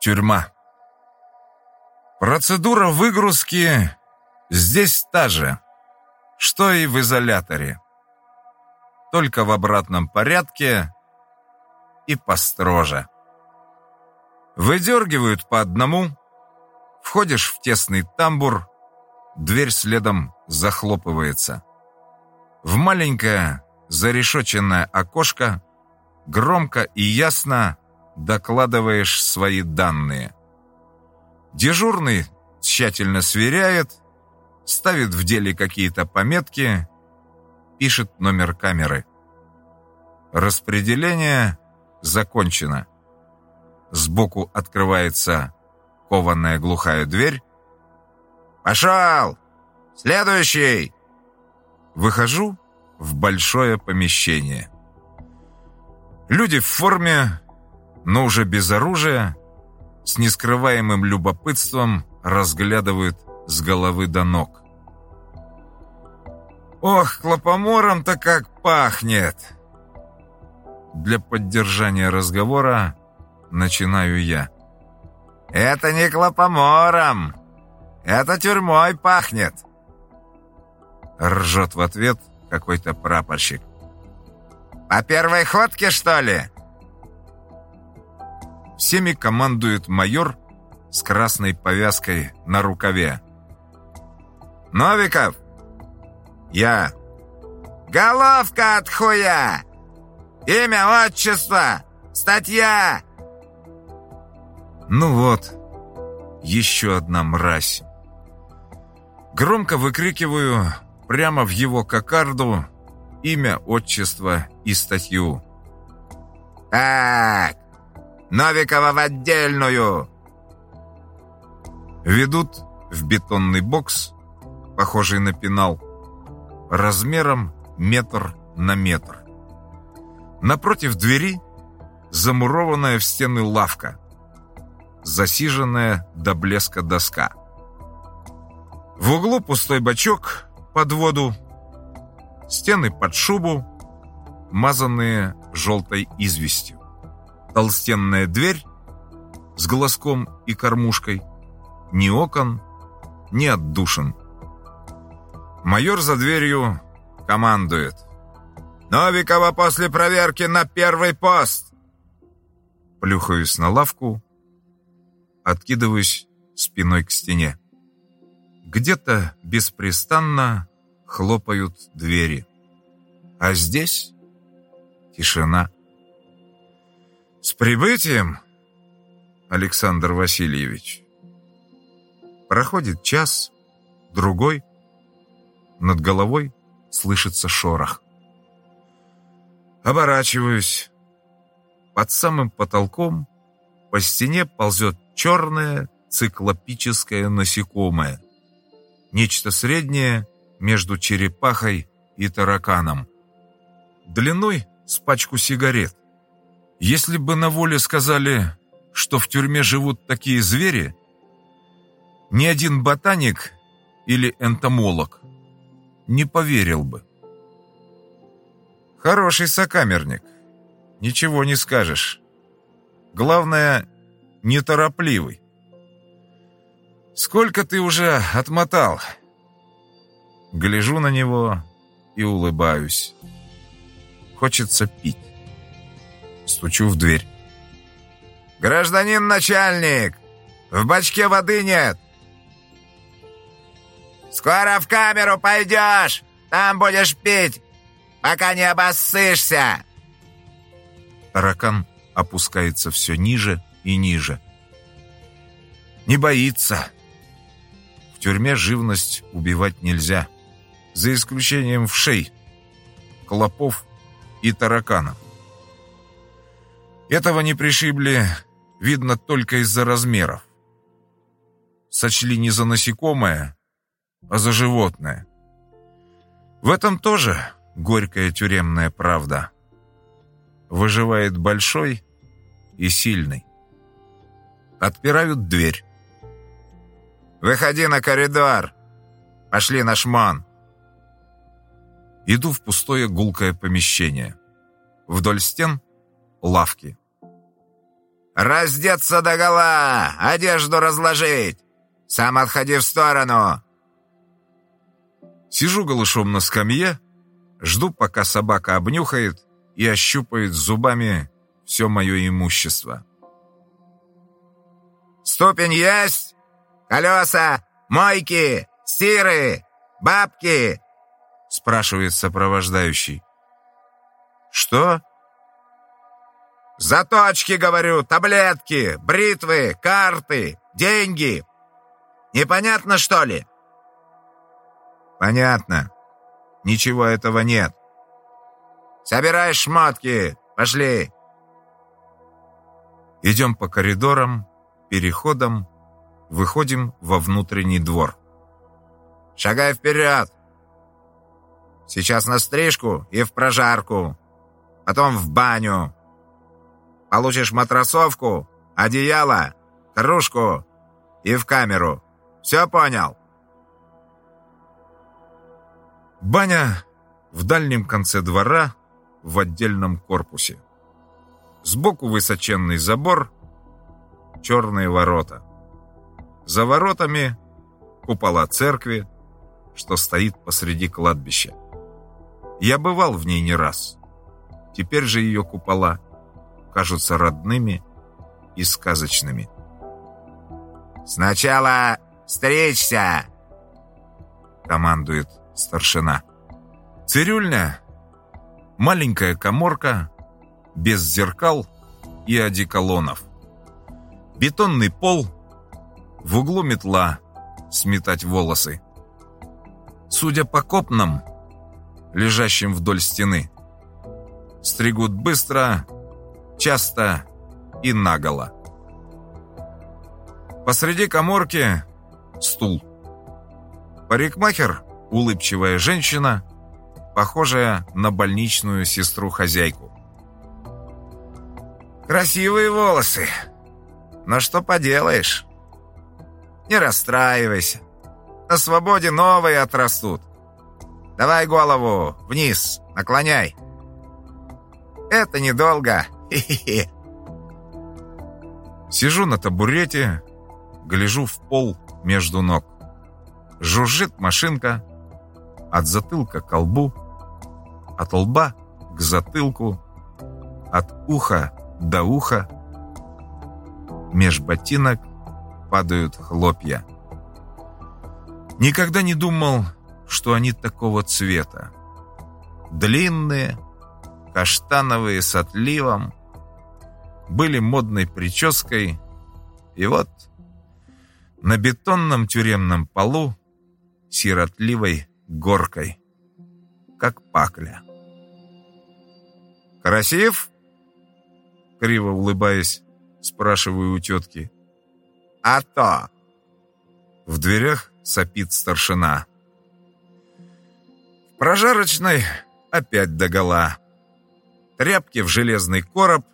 Тюрьма. Процедура выгрузки здесь та же, что и в изоляторе. Только в обратном порядке и построже. Выдергивают по одному, входишь в тесный тамбур, дверь следом захлопывается. В маленькое зарешоченное окошко громко и ясно докладываешь свои данные. Дежурный тщательно сверяет, ставит в деле какие-то пометки, пишет номер камеры. Распределение закончено. Сбоку открывается кованая глухая дверь. «Пошел! Следующий!» Выхожу в большое помещение. Люди в форме, но уже без оружия, с нескрываемым любопытством разглядывают с головы до ног. «Ох, клопомором-то как пахнет!» Для поддержания разговора начинаю я. «Это не клопомором! Это тюрьмой пахнет!» Ржет в ответ какой-то прапорщик. «По первой ходке, что ли?» Всеми командует майор с красной повязкой на рукаве. «Новиков!» «Я!» «Головка от хуя! Имя, отчество, статья!» Ну вот, еще одна мразь. Громко выкрикиваю прямо в его кокарду имя, отчество и статью. «Так, Новикова в отдельную!» Ведут в бетонный бокс, похожий на пенал, размером метр на метр. Напротив двери замурованная в стены лавка, засиженная до блеска доска. В углу пустой бачок под воду, стены под шубу, мазанные желтой известью. Толстенная дверь с глазком и кормушкой, ни окон, ни отдушин. Майор за дверью командует. «Новикова после проверки на первый пост!» Плюхаюсь на лавку, откидываюсь спиной к стене. Где-то беспрестанно хлопают двери. А здесь тишина. «С прибытием, Александр Васильевич!» Проходит час, другой. Над головой слышится шорох. Оборачиваюсь. Под самым потолком по стене ползет черное циклопическое насекомое. Нечто среднее между черепахой и тараканом. Длиной с пачку сигарет. Если бы на воле сказали, что в тюрьме живут такие звери, ни один ботаник или энтомолог не поверил бы. Хороший сокамерник, ничего не скажешь. Главное, неторопливый. Сколько ты уже отмотал? Гляжу на него и улыбаюсь. Хочется пить. Стучу в дверь. «Гражданин начальник! В бачке воды нет!» «Скоро в камеру пойдешь! Там будешь пить, пока не обоссышься!» Таракан опускается все ниже и ниже. Не боится. В тюрьме живность убивать нельзя за исключением вшей, клопов и тараканов. Этого не пришибли, видно, только из-за размеров. Сочли не за насекомое, а за животное. В этом тоже горькая тюремная правда. Выживает большой и сильный. Отпирают дверь. «Выходи на коридор! Пошли на шмон!» Иду в пустое гулкое помещение. Вдоль стен — лавки. Раздеться догола! Одежду разложить! Сам отходи в сторону!» Сижу голышом на скамье, жду, пока собака обнюхает и ощупает зубами все мое имущество. «Ступень есть? Колеса? Мойки? Стиры? Бабки?» спрашивает сопровождающий. «Что?» «Заточки, говорю, таблетки, бритвы, карты, деньги. Непонятно, что ли?» «Понятно. Ничего этого нет». «Собирай шмотки. Пошли». Идем по коридорам, переходам, выходим во внутренний двор. «Шагай вперед! Сейчас на стрижку и в прожарку, потом в баню. Получишь матросовку, одеяло, кружку и в камеру. Все понял?» Баня в дальнем конце двора в отдельном корпусе. Сбоку высоченный забор, черные ворота. За воротами купола церкви, что стоит посреди кладбища. Я бывал в ней не раз. Теперь же ее купола кажутся родными и сказочными. «Сначала стричься!» командует старшина. Цирюльня – маленькая коморка, без зеркал и одеколонов. Бетонный пол, в углу метла, сметать волосы. Судя по копнам, лежащим вдоль стены, стригут быстро, часто и наголо. Посреди коморки стул. Парикмахер улыбчивая женщина, похожая на больничную сестру-хозяйку. «Красивые волосы, но что поделаешь? Не расстраивайся, на свободе новые отрастут. Давай голову вниз, наклоняй. Это недолго, хе-хе-хе». Сижу на табурете, гляжу в пол между ног. Жужжит машинка, от затылка к лбу, от лба к затылку, от уха до уха. Меж ботинок падают хлопья. Никогда не думал, что они такого цвета. Длинные, каштановые с отливом, были модной прической, и вот на бетонном тюремном полу сиротливой горкой, как пакля. «Красив?» Криво улыбаясь, спрашиваю у тетки. «А то!» В дверях сопит старшина. В прожарочной опять догола. Тряпки в железный короб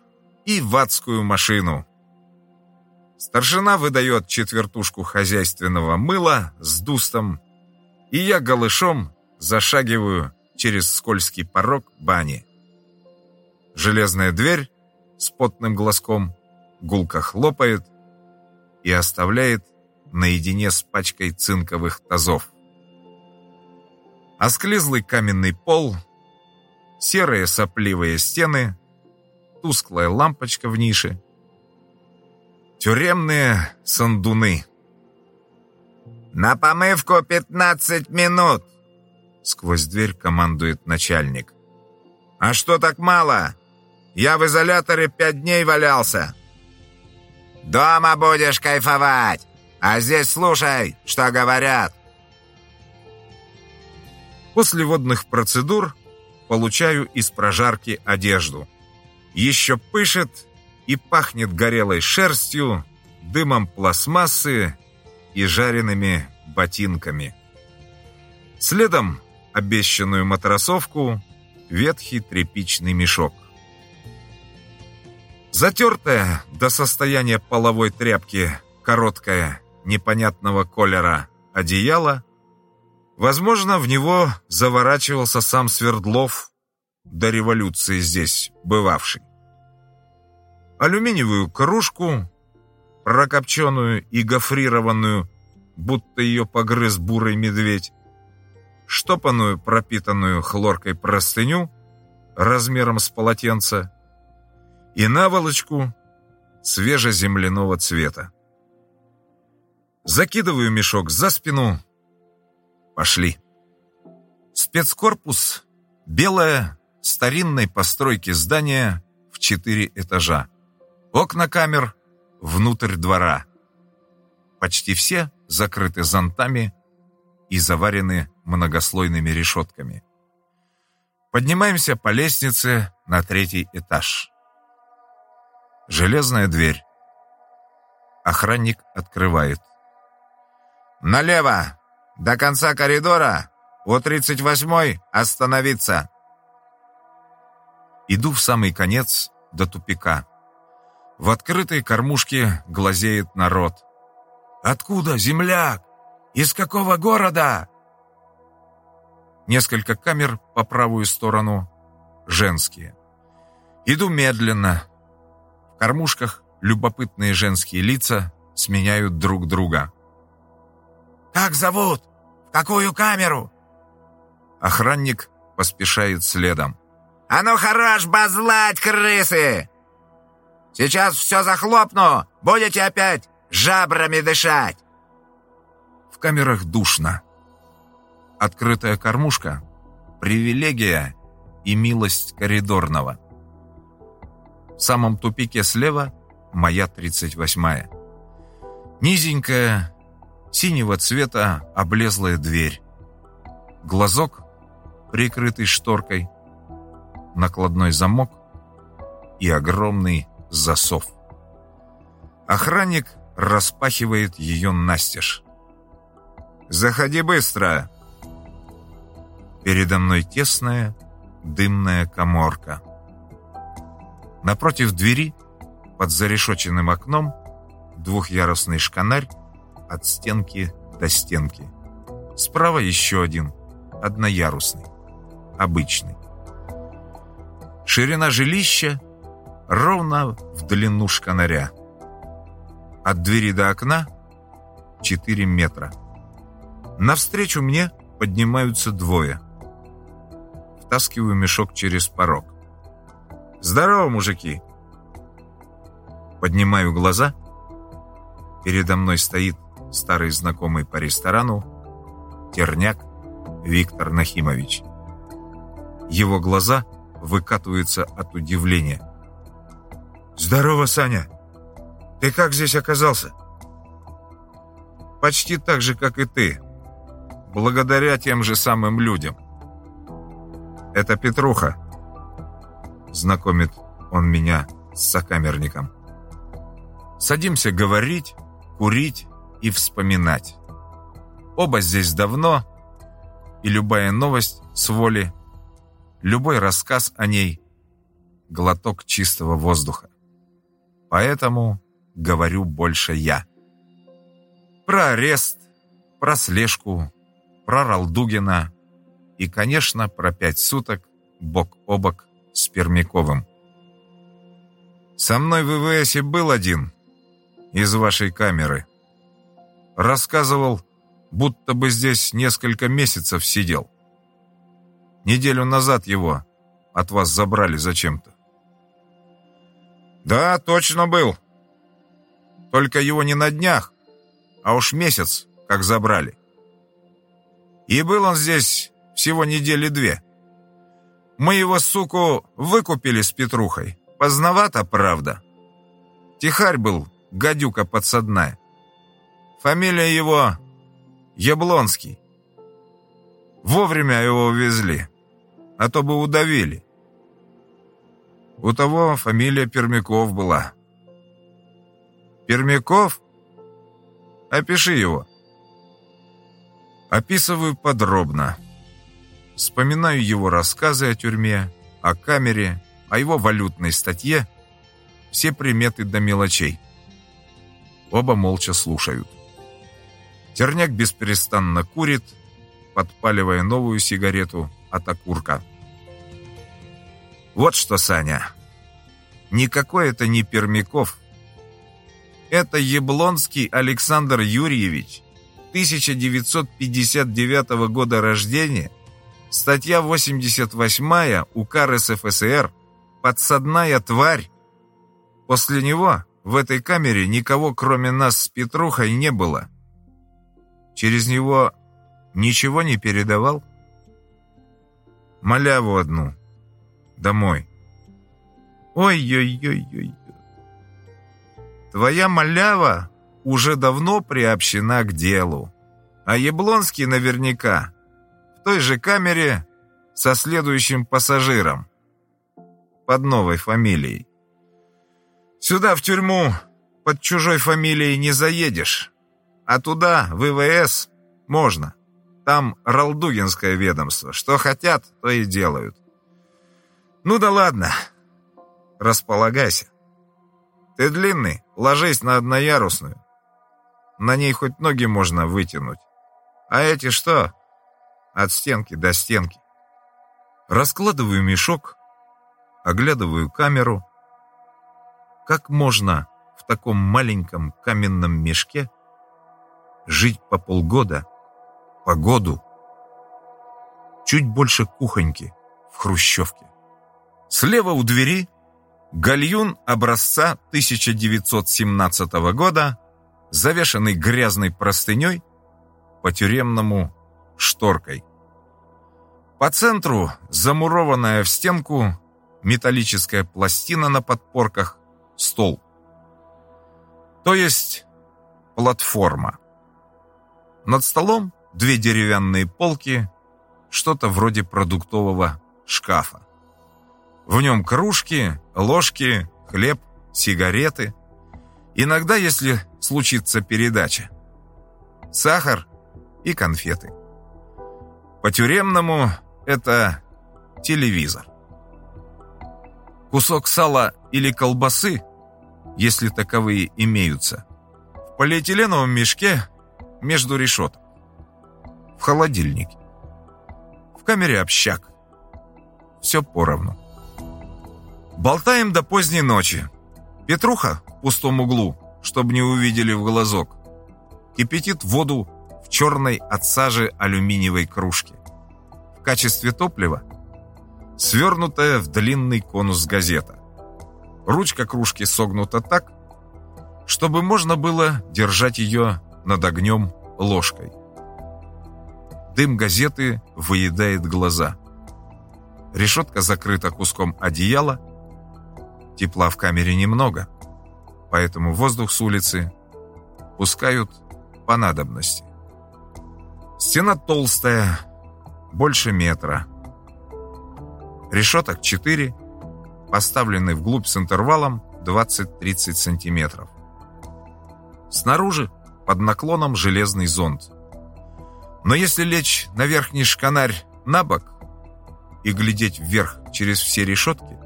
и в адскую машину. Старшина выдает четвертушку хозяйственного мыла с дустом и я голышом зашагиваю через скользкий порог бани. Железная дверь с потным глазком гулко хлопает и оставляет наедине с пачкой цинковых тазов. Осклизлый каменный пол, серые сопливые стены, тусклая лампочка в нише, тюремные сандуны — «На помывку пятнадцать минут!» Сквозь дверь командует начальник. «А что так мало? Я в изоляторе пять дней валялся!» «Дома будешь кайфовать, а здесь слушай, что говорят!» После водных процедур получаю из прожарки одежду. Еще пышет и пахнет горелой шерстью, дымом пластмассы и жареными ботинками. Следом обещанную матросовку, ветхий тряпичный мешок. Затертая до состояния половой тряпки короткая, непонятного колера одеяло, возможно, в него заворачивался сам Свердлов, до революции здесь бывавший. Алюминиевую кружку, прокопченную и гофрированную, будто ее погрыз бурый медведь, штопанную, пропитанную хлоркой простыню размером с полотенце и наволочку свежеземляного цвета. Закидываю мешок за спину. Пошли. Спецкорпус — белое, старинной постройки здание в четыре этажа. Окна камер внутрь двора. Почти все закрыты зонтами и заварены многослойными решетками. Поднимаемся по лестнице на третий этаж. Железная дверь. Охранник открывает. «Налево! До конца коридора! У 38-й остановиться!» Иду в самый конец до тупика. В открытой кормушке глазеет народ. «Откуда, земляк? Из какого города?» Несколько камер по правую сторону, женские. Иду медленно. В кормушках любопытные женские лица сменяют друг друга. «Как зовут? В какую камеру?» Охранник поспешает следом. «А ну хорош базлать, крысы! Сейчас все захлопну, будете опять жабрами дышать!» В камерах душно. Открытая кормушка — привилегия и милость коридорного. В самом тупике слева — моя 38-я. Низенькая, синего цвета облезлая дверь. Глазок, прикрытый шторкой, накладной замок и огромный засов. Охранник распахивает ее настежь. «Заходи быстро!» Передо мной тесная, дымная коморка. Напротив двери, под зарешоченным окном, двухъярусный шканарь от стенки до стенки. Справа еще один, одноярусный, обычный. Ширина жилища ровно в длину шканаря. От двери до окна 4 метра. Навстречу мне поднимаются двое. Втаскиваю мешок через порог. «Здорово, мужики!» Поднимаю глаза. Передо мной стоит старый знакомый по ресторану Терняк Виктор Нахимович. Его глаза выкатываются от удивления. «Здорово, Саня! Ты как здесь оказался?» «Почти так же, как и ты. Благодаря тем же самым людям. Это Петруха», — знакомит он меня с сокамерником. Садимся говорить, курить и вспоминать. Оба здесь давно, и любая новость с воли, любой рассказ о ней — глоток чистого воздуха. Поэтому говорю больше я. Про арест, про слежку, про Ралдугина и, конечно, про пять суток бок о бок с Пермяковым. Со мной в ВВСе был один из вашей камеры. Рассказывал, будто бы здесь несколько месяцев сидел. Неделю назад его от вас забрали зачем-то. «Да, точно был. Только его не на днях, а уж месяц, как забрали. И был он здесь всего недели две. Мы его, суку, выкупили с Петрухой. Поздновато, правда. Тихарь был, гадюка подсадная. Фамилия его Яблонский. Вовремя его увезли, а то бы удавили. У того фамилия Пермяков была. Пермяков? Опиши его. Описываю подробно. Вспоминаю его рассказы о тюрьме, о камере, о его валютной статье, все приметы до мелочей. Оба молча слушают. Терняк бесперестанно курит, подпаливая новую сигарету от окурка. Вот что, Саня. никакой это не Пермяков. Это Яблонский Александр Юрьевич, 1959 года рождения, статья 88 УК РСФСР «Подсадная тварь». После него в этой камере никого, кроме нас с Петрухой, не было. Через него ничего не передавал? Маляву одну. Домой. Ой-ой-ой-ой. Твоя малява уже давно приобщена к делу. А Яблонский наверняка в той же камере со следующим пассажиром под новой фамилией. Сюда, в тюрьму, под чужой фамилией не заедешь, а туда, в ИВС, можно. Там Ралдугинское ведомство. Что хотят, то и делают. Ну да ладно. Располагайся. Ты длинный, ложись на одноярусную. На ней хоть ноги можно вытянуть. А эти что? От стенки до стенки. Раскладываю мешок, оглядываю камеру. Как можно в таком маленьком каменном мешке жить по полгода, по году? Чуть больше кухоньки в хрущевке. Слева у двери гальюн образца 1917 года, завешанный грязной простыней, по-тюремному шторкой. По центру замурованная в стенку металлическая пластина на подпорках, стол. То есть платформа. Над столом две деревянные полки, что-то вроде продуктового шкафа. В нем кружки, ложки, хлеб, сигареты. Иногда, если случится передача. Сахар и конфеты. По-тюремному это телевизор. Кусок сала или колбасы, если таковые имеются, в полиэтиленовом мешке между решеток. В холодильнике. В камере общак. Все поровну. Болтаем до поздней ночи. Петруха в пустом углу, чтобы не увидели в глазок, кипятит воду в черной от сажи алюминиевой кружке. В качестве топлива свернутая в длинный конус газета. Ручка кружки согнута так, чтобы можно было держать ее над огнем ложкой. Дым газеты выедает глаза. Решетка закрыта куском одеяла. Тепла в камере немного, поэтому воздух с улицы пускают по надобности. Стена толстая, больше метра. Решеток 4, поставлены вглубь с интервалом 20-30 сантиметров. Снаружи под наклоном железный зонт. Но если лечь на верхний шканарь на бок и глядеть вверх через все решетки,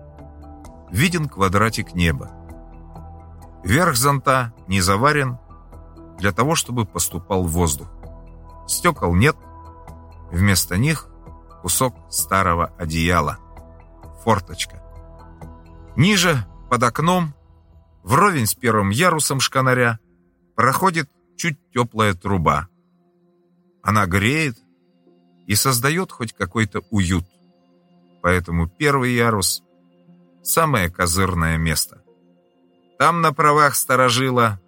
виден квадратик неба. Верх зонта не заварен для того, чтобы поступал воздух. Стекол нет, вместо них кусок старого одеяла, форточка. Ниже, под окном, вровень с первым ярусом шканаря, проходит чуть теплая труба. Она греет и создает хоть какой-то уют. Поэтому первый ярус – самое козырное место. Там на правах сторожила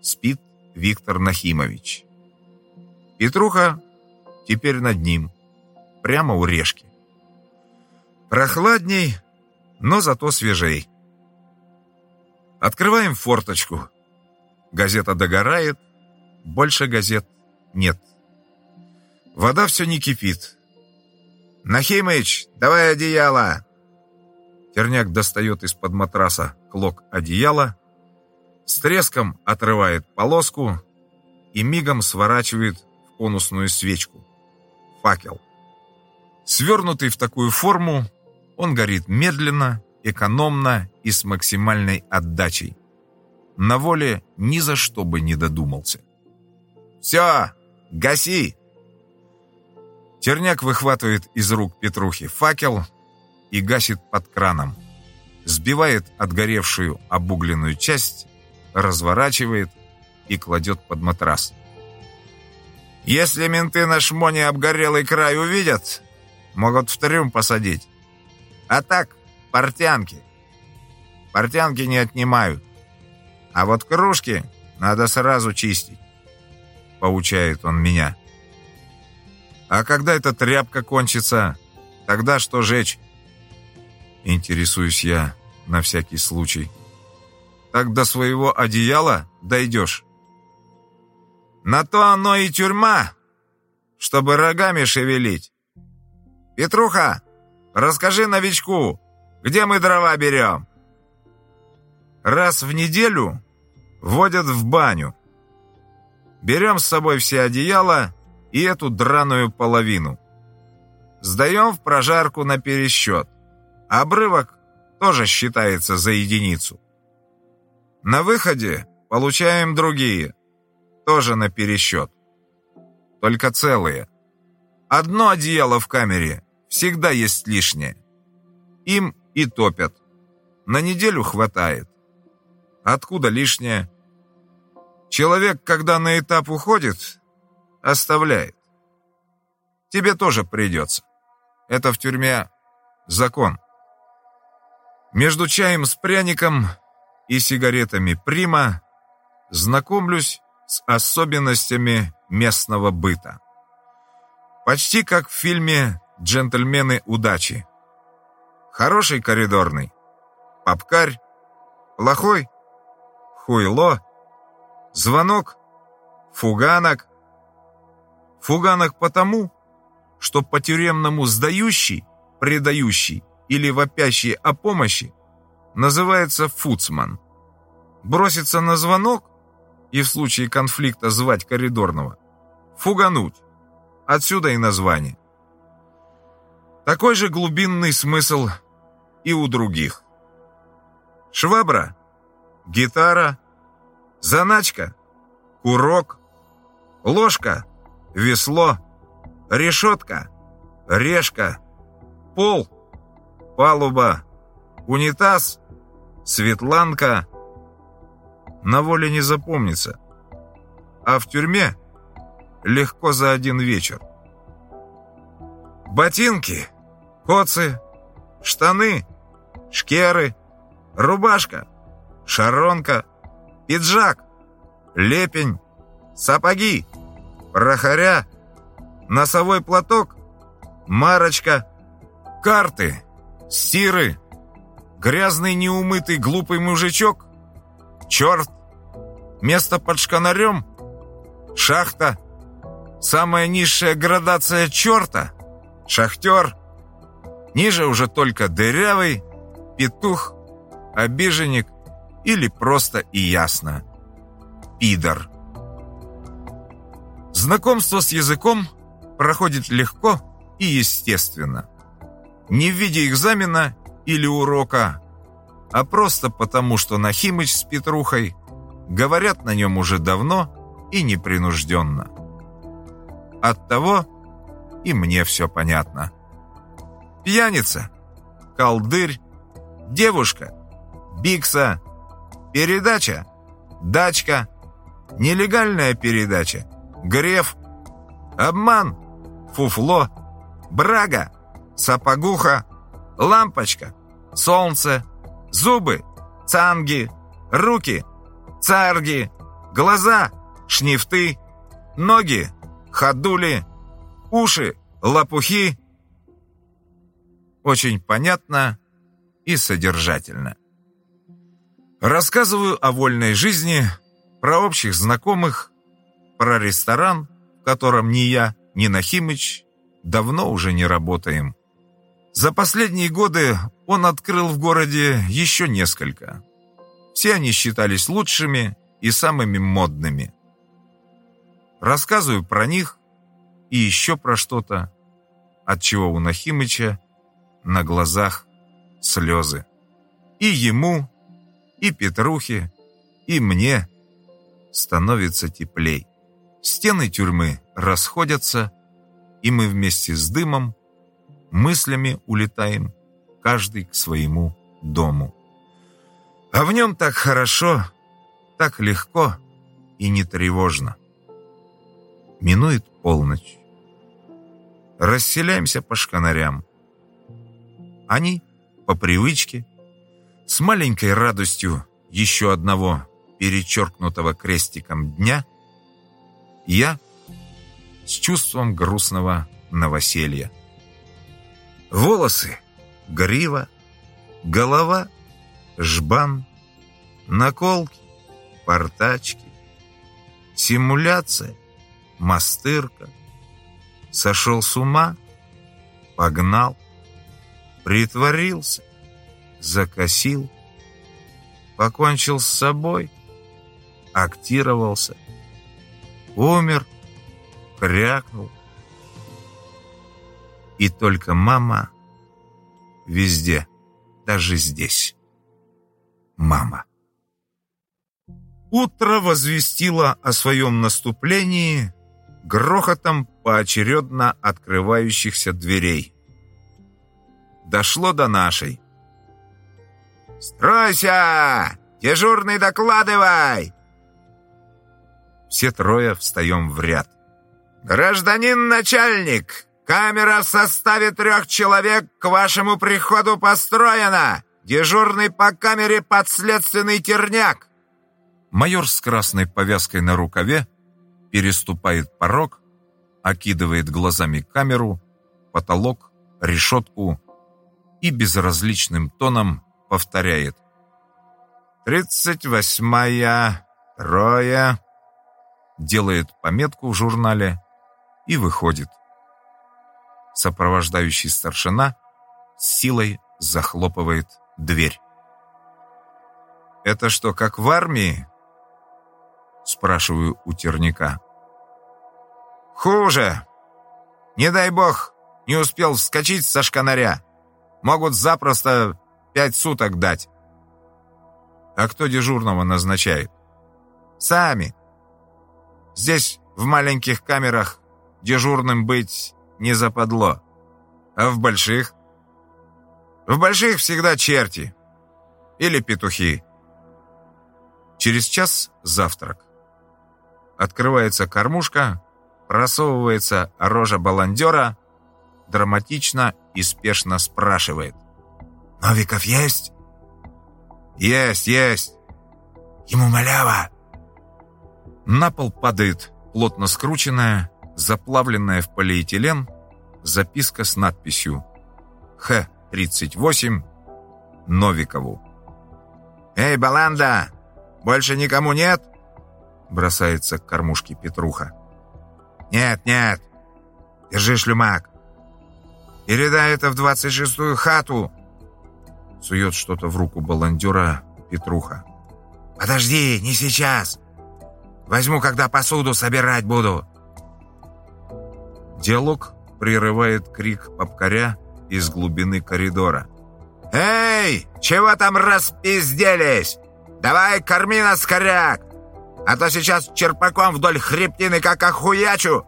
спит Виктор Нахимович. Петруха теперь над ним, прямо у решки. Прохладней, но зато свежей. Открываем форточку. Газета догорает, больше газет нет. Вода все не кипит. «Нахимыч, давай одеяло!» Терняк достает из-под матраса клок одеяла, с треском отрывает полоску и мигом сворачивает в конусную свечку. Факел. Свернутый в такую форму, он горит медленно, экономно и с максимальной отдачей. На воле ни за что бы не додумался. «Все, гаси!» Терняк выхватывает из рук Петрухи факел и гасит под краном. сбивает отгоревшую обугленную часть, разворачивает и кладет под матрас. «Если менты на шмоне обгорелый край увидят, могут в трюм посадить. А так, портянки. Портянки не отнимают. А вот кружки надо сразу чистить», — поучает он меня. «А когда эта тряпка кончится, тогда что жечь?» Интересуюсь я на всякий случай. «Так до своего одеяла дойдешь?» «На то оно и тюрьма, чтобы рогами шевелить. Петруха, расскажи новичку, где мы дрова берем?» Раз в неделю водят в баню. Берем с собой все одеяла и эту драную половину. Сдаем в прожарку на пересчет. Обрывок тоже считается за единицу. На выходе получаем другие, тоже на пересчет. Только целые. Одно одеяло в камере всегда есть лишнее. Им и топят. На неделю хватает. Откуда лишнее? Человек, когда на этап уходит, оставляет. Тебе тоже придется. Это в тюрьме закон. Между чаем с пряником и сигаретами «Прима» знакомлюсь с особенностями местного быта. Почти как в фильме «Джентльмены удачи». Хороший коридорный, попкарь, плохой, хуйло, звонок, фуганок. Фуганок потому, что по-тюремному сдающий, предающий или вопящий о помощи называется фуцман. Броситься на звонок и в случае конфликта звать коридорного. Фугануть. Отсюда и название. Такой же глубинный смысл и у других. Швабра, гитара, заначка, курок, ложка, весло, решетка, решка, пол, палуба, унитаз, светланка – на воле не запомнится. А в тюрьме легко за один вечер. Ботинки, коцы, штаны, шкеры, рубашка, шаронка, пиджак, лепень, сапоги, прохоря, носовой платок, марочка, карты, стиры, грязный неумытый глупый мужичок, черт, место под шканарем, шахта, самая низшая градация черта, шахтер, ниже уже только дырявый, петух, обиженник или просто и ясно пидор. Знакомство с языком проходит легко и естественно. Не в виде экзамена или урока, а просто потому, что Нахимыч с Петрухой говорят на нем уже давно и непринужденно. Оттого и мне все понятно. Пьяница, колдырь, девушка, бикса, передача, дачка, нелегальная передача, греф, обман, фуфло, брага, сапогуха, лампочка, солнце, зубы, цанги, руки, царги, глаза, шнифты, ноги, ходули, уши, лопухи. Очень понятно и содержательно. Рассказываю о вольной жизни, про общих знакомых, про ресторан, в котором ни я, ни Нахимыч давно уже не работаем. За последние годы он открыл в городе еще несколько. Все они считались лучшими и самыми модными. Рассказываю про них и еще про что-то, от чего у Нахимыча на глазах слезы. И ему, и Петрухе, и мне становится теплей. Стены тюрьмы расходятся, и мы вместе с дымом мыслями улетаем каждый к своему дому. А в нем так хорошо, так легко и не тревожно. Минует полночь. Расселяемся по шканарям. Они, по привычке, с маленькой радостью еще одного перечеркнутого крестиком дня, я с чувством грустного новоселья. Волосы, грива, голова, жбан, наколки, портачки, симуляция, мастырка, сошел с ума, погнал, притворился, закосил, покончил с собой, актировался, умер, крякнул. И только мама везде, даже здесь. Мама. Утро возвестило о своем наступлении грохотом поочередно открывающихся дверей. Дошло до нашей. «Стройся! Дежурный докладывай!» Все трое встаем в ряд. «Гражданин начальник, камера в составе трех человек к вашему приходу построена! Дежурный по камере подследственный терняк!» Майор с красной повязкой на рукаве переступает порог, окидывает глазами камеру, потолок, решетку и безразличным тоном повторяет. «Тридцать восьмая, трое...» Делает пометку в журнале и выходит. Сопровождающий старшина с силой захлопывает дверь. «Это что, как в армии?» Спрашиваю у терника. «Хуже! Не дай бог, не успел вскочить со шканаря. Могут запросто пять суток дать». «А кто дежурного назначает?» «Сами. Здесь, в маленьких камерах, дежурным быть не западло. А в больших? В больших всегда черти. Или петухи. Через час завтрак. Открывается кормушка, просовывается рожа баландера, драматично и спешно спрашивает. «Новиков есть?» «Есть, есть!» «Ему малява!» На пол падает плотно скрученная, заплавленная в полиэтилен записка с надписью «Х-38 Новикову». «Эй, Баланда, больше никому нет?» Бросается к кормушке Петруха. «Нет, нет. Держи шлюмак. Передай это в двадцать шестую хату!» Сует что-то в руку баландера Петруха. «Подожди, не сейчас. Возьму, когда посуду собирать буду». Диалог прерывает крик попкаря из глубины коридора. «Эй, чего там распизделись? Давай корми нас, коряк, а то сейчас черпаком вдоль хребтины как охуячу!»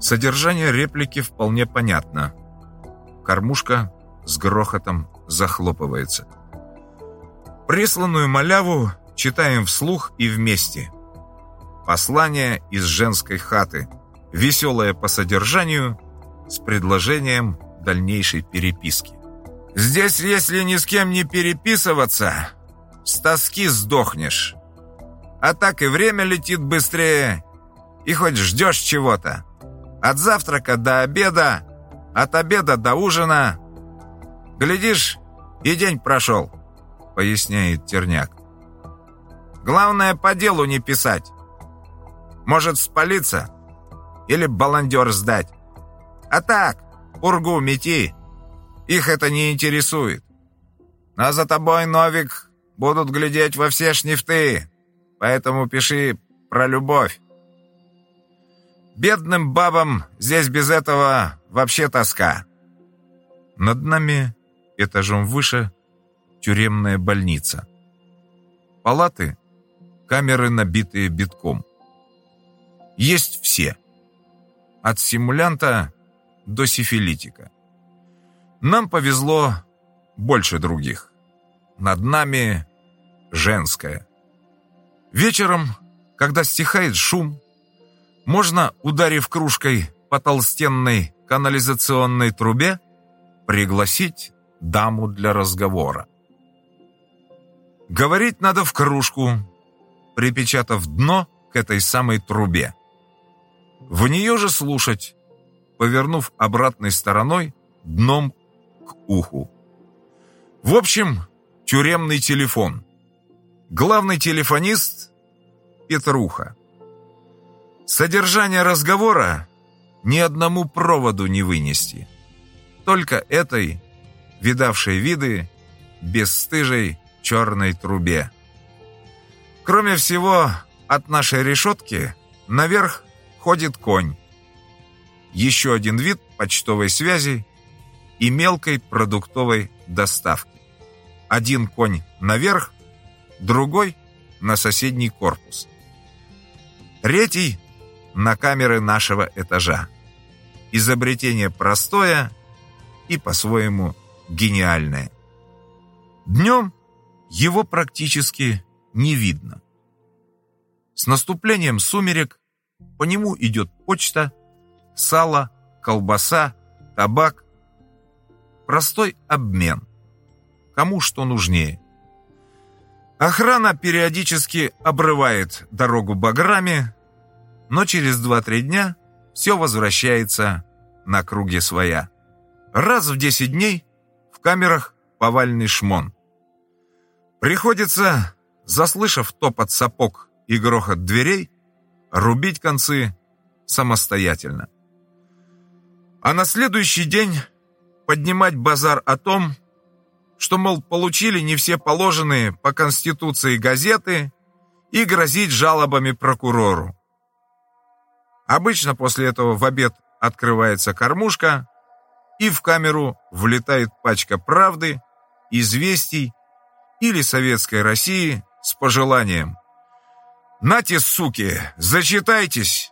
Содержание реплики вполне понятно. Кормушка с грохотом захлопывается. Присланную маляву читаем вслух и вместе. Послание из женской хаты. Веселое по содержанию, с предложением дальнейшей переписки. «Здесь, если ни с кем не переписываться, с тоски сдохнешь. А так и время летит быстрее, и хоть ждешь чего-то. От завтрака до обеда, от обеда до ужина. Глядишь, и день прошел», — поясняет Терняк. «Главное, по делу не писать. Может, спалиться или баландер сдать. А так, пургу мети. Их это не интересует. А за тобой, Новик, будут глядеть во все шнифты, поэтому пиши про любовь. Бедным бабам здесь без этого вообще тоска. Над нами, этажом выше, тюремная больница. Палаты, камеры, набитые битком. Есть все. От симулянта до сифилитика. Нам повезло больше других. над нами женское. Вечером, когда стихает шум, можно, ударив кружкой по толстенной канализационной трубе, пригласить даму для разговора. Говорить надо в кружку, припечатав дно к этой самой трубе. В нее же слушать, повернув обратной стороной дном к уху. В общем, тюремный телефон. Главный телефонист – Петруха. Содержание разговора ни одному проводу не вынести. Только этой, видавшей виды, бесстыжей черной трубе. Кроме всего, от нашей решетки наверх ходит конь. Еще один вид почтовой связи и мелкой продуктовой доставки. Один конь наверх, другой на соседний корпус. Третий на камеры нашего этажа. Изобретение простое и по-своему гениальное. Днем его практически не видно. С наступлением сумерек по нему идет почта, сало, колбаса, табак. Простой обмен. Кому что нужнее. Охрана периодически обрывает дорогу баграми, но через 2-3 дня все возвращается на круге своя. Раз в 10 дней в камерах повальный шмон. Приходится, заслышав топот сапог и грохот дверей, рубить концы самостоятельно. А на следующий день поднимать базар о том, что, мол, получили не все положенные по Конституции газеты и грозить жалобами прокурору. Обычно после этого в обед открывается кормушка, и в камеру влетает пачка правды, известий или советской России с пожеланием «Нате, суки, зачитайтесь!»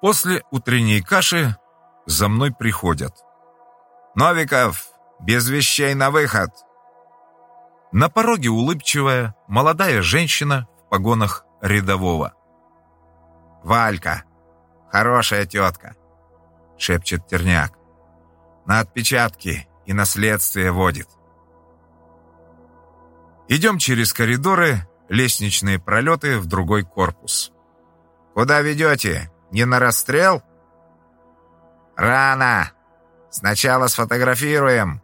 После утренней каши за мной приходят. «Новиков, без вещей на выход!» На пороге улыбчивая, молодая женщина в погонах рядового. «Валька, хорошая тетка», — шепчет Терняк. «На отпечатки и наследствие водит». Идем через коридоры, лестничные пролеты в другой корпус. «Куда ведете? Не на расстрел?» «Рано! Сначала сфотографируем!»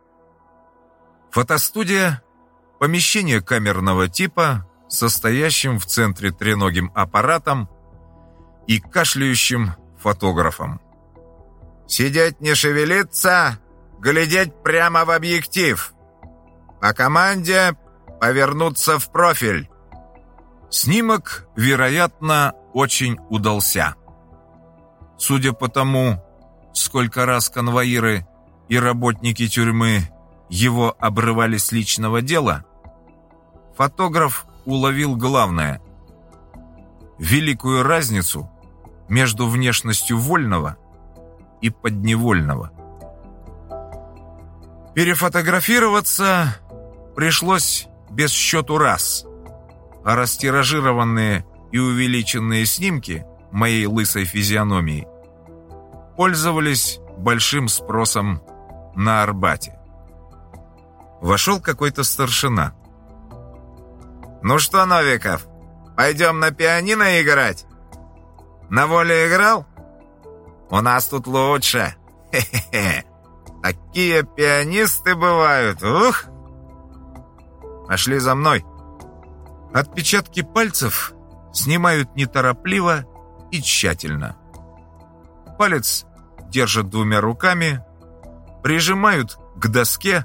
Фотостудия – помещение камерного типа, состоящим в центре треногим аппаратом и кашляющим фотографом. «Сидеть не шевелиться, глядеть прямо в объектив. По команде повернуться в профиль». Снимок, вероятно, очень удался. Судя по тому, сколько раз конвоиры и работники тюрьмы его обрывали с личного дела, фотограф уловил главное – великую разницу между внешностью вольного и подневольного. Перефотографироваться пришлось без счету раз, а растиражированные и увеличенные снимки моей лысой физиономии пользовались большим спросом на Арбате. Вошел какой-то старшина. «Ну что, Новиков, пойдем на пианино играть?» На воле играл? У нас тут лучше. Хе-хе-хе. Такие пианисты бывают. Ух! Пошли за мной. Отпечатки пальцев снимают неторопливо и тщательно. Палец держат двумя руками, прижимают к доске,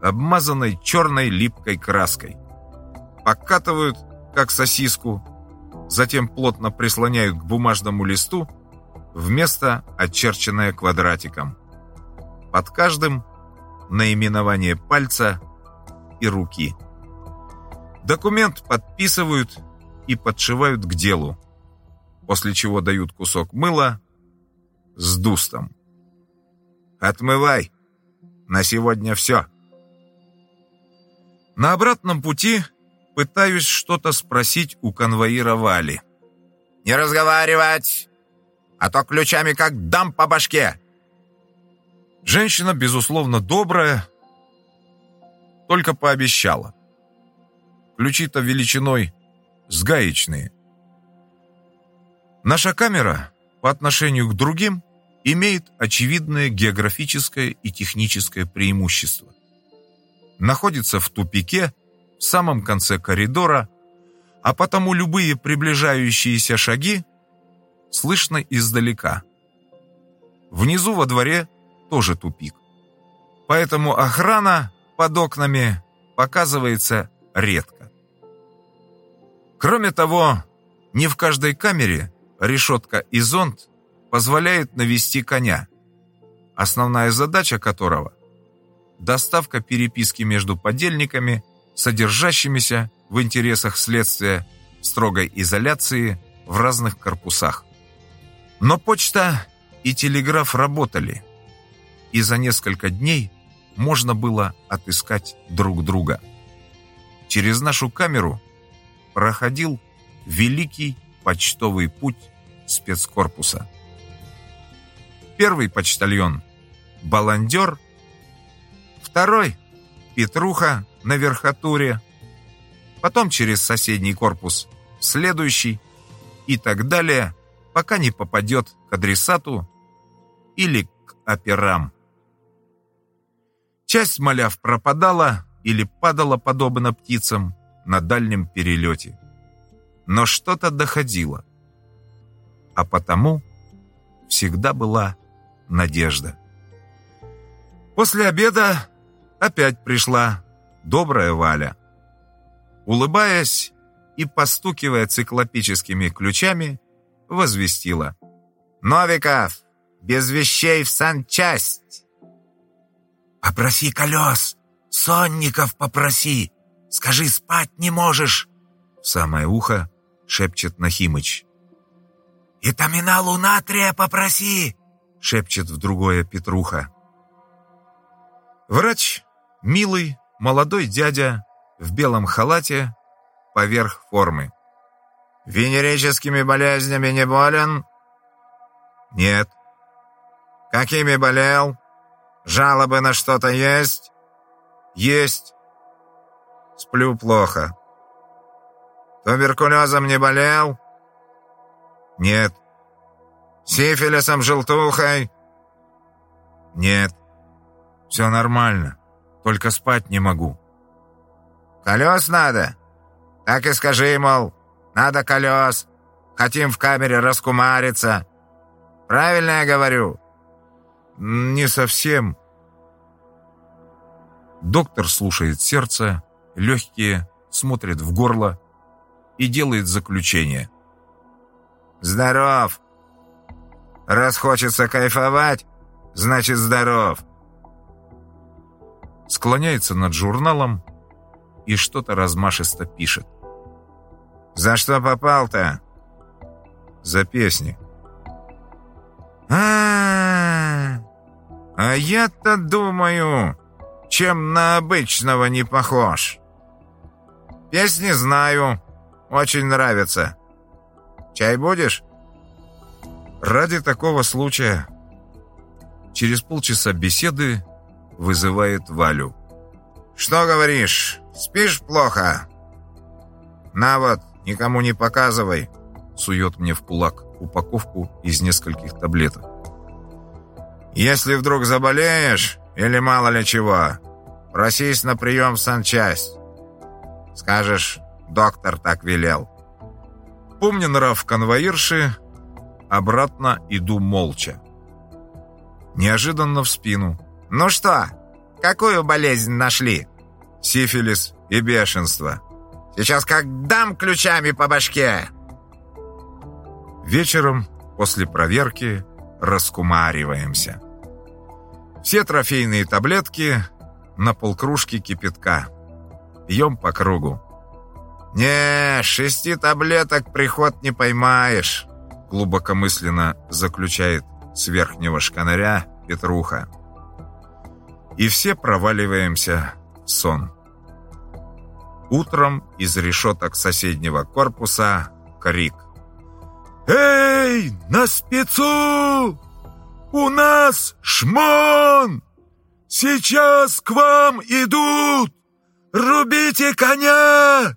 обмазанной черной липкой краской. Покатывают, как сосиску, затем плотно прислоняют к бумажному листу вместо очерченное квадратиком. Под каждым наименование пальца и руки. Документ подписывают и подшивают к делу, после чего дают кусок мыла с дустом. «Отмывай! На сегодня все!» На обратном пути пытаюсь что-то спросить у конвоира Вали. «Не разговаривать, а то ключами как дам по башке!» Женщина, безусловно, добрая, только пообещала. Ключи-то величиной с гаечные. Наша камера по отношению к другим имеет очевидное географическое и техническое преимущество. Находится в тупике, в самом конце коридора, а потому любые приближающиеся шаги слышно издалека. Внизу во дворе тоже тупик. Поэтому охрана под окнами показывается редко. Кроме того, не в каждой камере решетка и зонт позволяют навести коня, основная задача которого – доставка переписки между подельниками, содержащимися в интересах следствия строгой изоляции в разных корпусах. Но почта и телеграф работали, и за несколько дней можно было отыскать друг друга. Через нашу камеру проходил великий почтовый путь спецкорпуса. Первый почтальон – Баландер, второй – Петруха на верхотуре, потом через соседний корпус – следующий и так далее, пока не попадет к адресату или к операм. Часть маляв пропадала или падала подобно птицам на дальнем перелете. Но что-то доходило. А потому всегда была надежда. После обеда опять пришла добрая Валя. Улыбаясь и постукивая циклопическими ключами, возвестила. «Новиков, без вещей в санчасть!» «Попроси колес! Сонников попроси! Скажи, спать не можешь!» В самое ухо шепчет Нахимыч. «И таминалу натрия попроси!» шепчет в другое Петруха. Врач, милый, молодой дядя, в белом халате, поверх формы. «Венерическими болезнями не болен?» «Нет». «Какими болел?» Жалобы на что-то есть? Есть. Сплю плохо. Туберкулезом не болел? Нет. Сифилисом, желтухой? Нет. Все нормально. Только спать не могу. Колес надо? Так и скажи, мол, надо колес. Хотим в камере раскумариться. Правильно я говорю? «Не совсем». Доктор слушает сердце, легкие, смотрит в горло и делает заключение. «Здоров! Раз хочется кайфовать, значит здоров!» Склоняется над журналом и что-то размашисто пишет. «За что попал-то?» «За песни». А, а я-то думаю, чем на обычного не похож. Песни знаю, очень нравится. Чай будешь? Ради такого случая. Через полчаса беседы вызывает Валю. Что говоришь? Спишь плохо? На вот, никому не показывай. Сует мне в кулак упаковку из нескольких таблеток. «Если вдруг заболеешь или мало ли чего, просись на прием в санчасть. Скажешь, доктор так велел». Помня нрав конвоирши, обратно иду молча. Неожиданно в спину. «Ну что, какую болезнь нашли?» «Сифилис и бешенство». «Сейчас как дам ключами по башке!» Вечером, после проверки, раскумариваемся. Все трофейные таблетки на полкружки кипятка. Пьем по кругу. «Не, шести таблеток приход не поймаешь», глубокомысленно заключает с верхнего шканаря Петруха. И все проваливаемся в сон. Утром из решеток соседнего корпуса крик. «Эй, на спецу! У нас шмон! Сейчас к вам идут! Рубите коня!»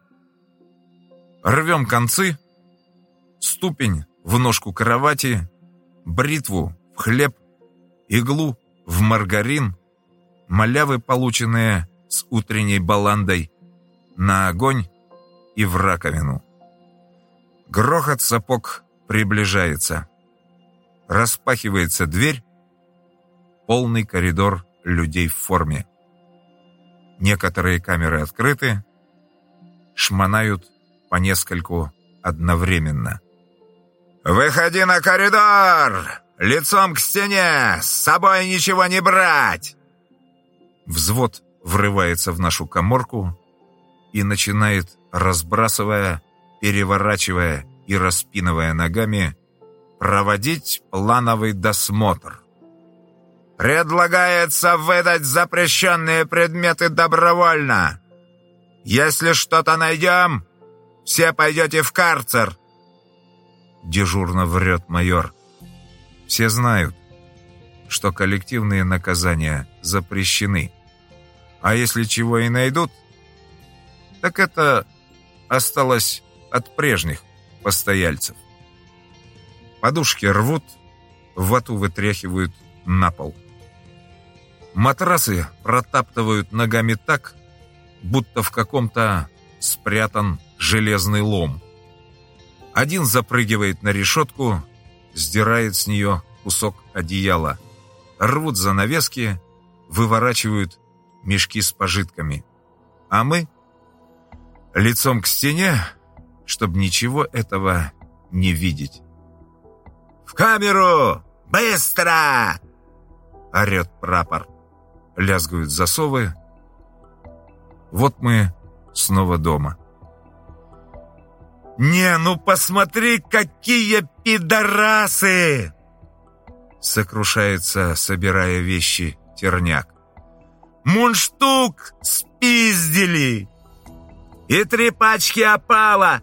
Рвем концы, ступень в ножку кровати, бритву в хлеб, иглу в маргарин, малявы, полученные с утренней баландой, на огонь и в раковину. Грохот сапог приближается. Распахивается дверь, полный коридор людей в форме. Некоторые камеры открыты, шмонают по нескольку одновременно. «Выходи на коридор! Лицом к стене! С собой ничего не брать!» Взвод врывается в нашу коморку и начинает, разбрасывая, переворачивая и распинывая ногами, проводить плановый досмотр. «Предлагается выдать запрещенные предметы добровольно. Если что-то найдем, все пойдете в карцер!» Дежурно врет майор. Все знают, что коллективные наказания запрещены. А если чего и найдут, так это осталось от прежних постояльцев. Подушки рвут, вату вытряхивают на пол. Матрасы протаптывают ногами так, будто в каком-то спрятан железный лом. Один запрыгивает на решетку, сдирает с нее кусок одеяла, рвут занавески, выворачивают мешки с пожитками. А мы лицом к стене, чтобы ничего этого не видеть. «В камеру! Быстро!» — орет прапор. Лязгают засовы. Вот мы снова дома. «Не, ну посмотри, какие пидорасы!» Сокрушается, собирая вещи, терняк. «Мунштук спиздили! И три пачки опала!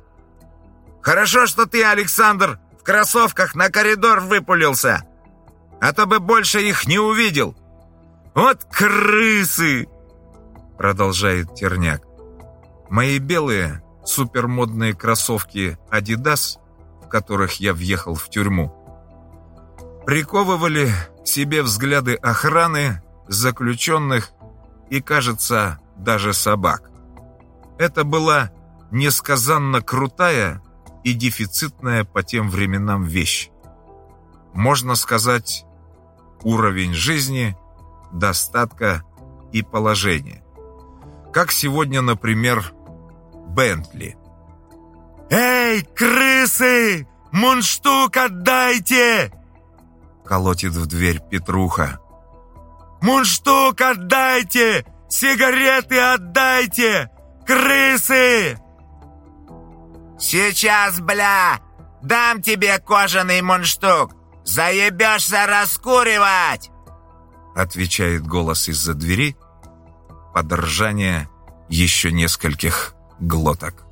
Хорошо, что ты, Александр, в кроссовках на коридор выпулился, а то бы больше их не увидел! Вот крысы!» Продолжает терняк. Мои белые супермодные кроссовки Adidas, в которых я въехал в тюрьму, приковывали к себе взгляды охраны, заключенных и, кажется, даже собак. Это была несказанно крутая и дефицитная по тем временам вещь. Можно сказать, уровень жизни, достатка и положения. Как сегодня, например, Бентли. «Эй, крысы! Мунштук отдайте!» Колотит в дверь Петруха. «Мунштук отдайте! Сигареты отдайте! Крысы!» «Сейчас, бля! Дам тебе кожаный мундштук! Заебешься раскуривать!» Отвечает голос из-за двери под ржание еще нескольких глоток.